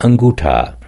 અંગૂઠા